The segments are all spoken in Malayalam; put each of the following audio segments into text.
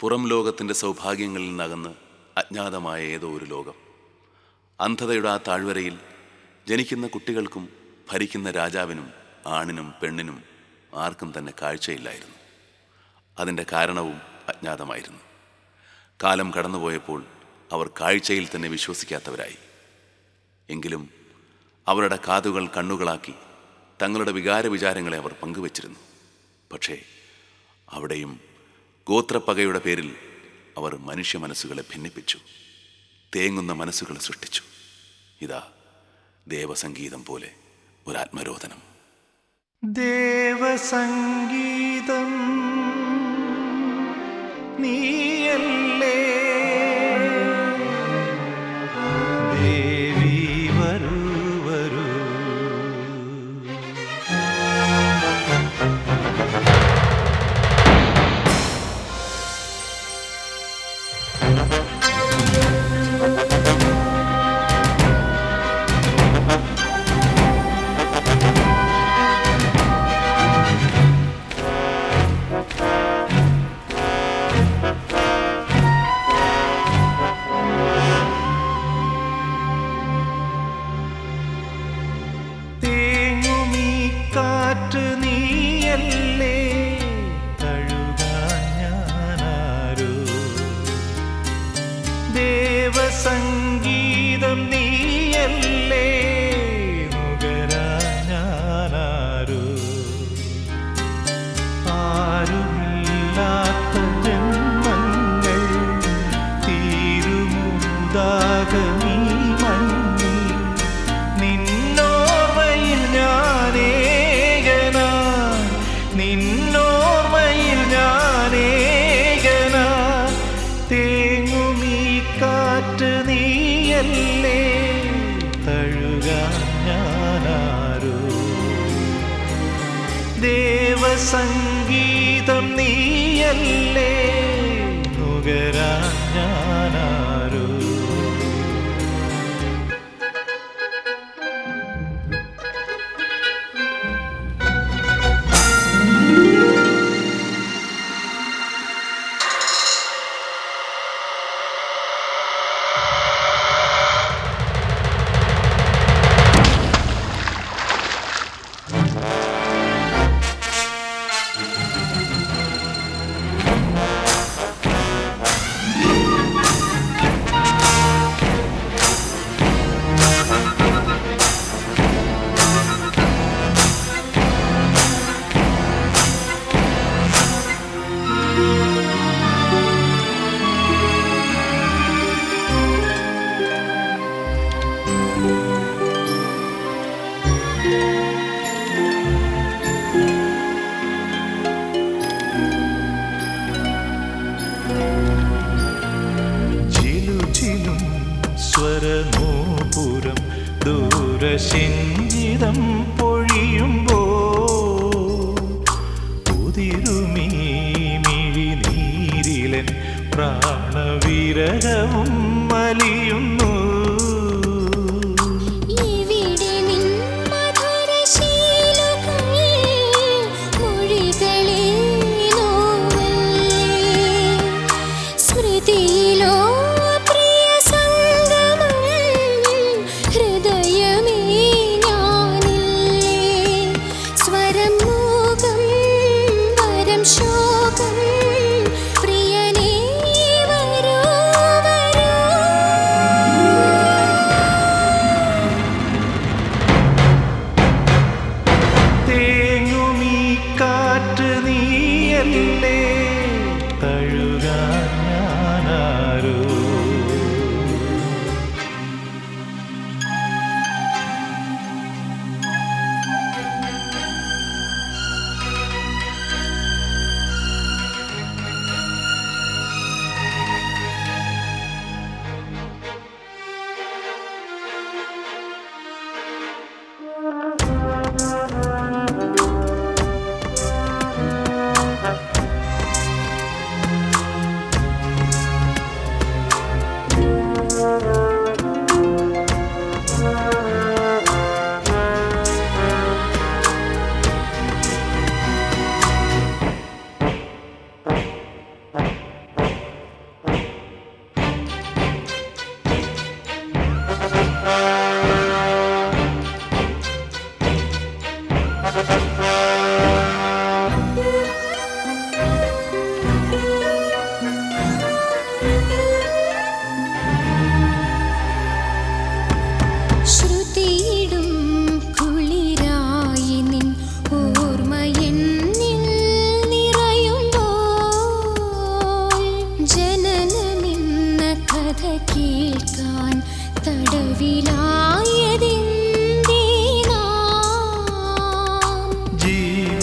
പുറം ലോകത്തിന്റെ സൗഭാഗ്യങ്ങളിൽ നിന്നകന്ന് അജ്ഞാതമായ ഏതോ ഒരു ലോകം. അന്ധതയുടെ ആ താഴ്വരയിൽ ജനിക്കുന്ന കുട്ടികൾക്കും ഭരിക്കുന്ന രാജാവിനും ആണിനും പെണ്ണിനും ആർക്കും തന്നെ കാഴ്ചയില്ലായിരുന്നു. അതിന്റെ കാരണവും അജ്ഞാതമായിരുന്നു. കാലം കടന്നുപോയപ്പോൾ അവർ കാഴ്ചയിൽ തന്നെ വിശ്വസിക്കാത്തവരായി. എങ്കിലും അവരുടെ കാതുകൾ കണ്ണുകളാക്കി തങ്ങളുടെ വികാര വിചാരങ്ങളെ അവർ പങ്കുവച്ചിരുന്നു. പക്ഷേ അവിടെയും ഗോത്രപ്പകയുടെ പേരിൽ അവർ മനുഷ്യ മനസ്സുകളെ ഭിന്നിപ്പിച്ചു. തേങ്ങുന്ന മനസ്സുകളെ സൃഷ്ടിച്ചു. ഇതാ ദേവസംഗീതം പോലെ ഒരാത്മരോധനം. ദേവസംഗീതം ഞാനേകനാ. തേങ്ങുമീ കാറ്റ് ഞാനാരോ. ദേവസംഗീതം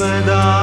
Madame.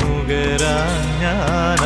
മുഖരാ ഞാന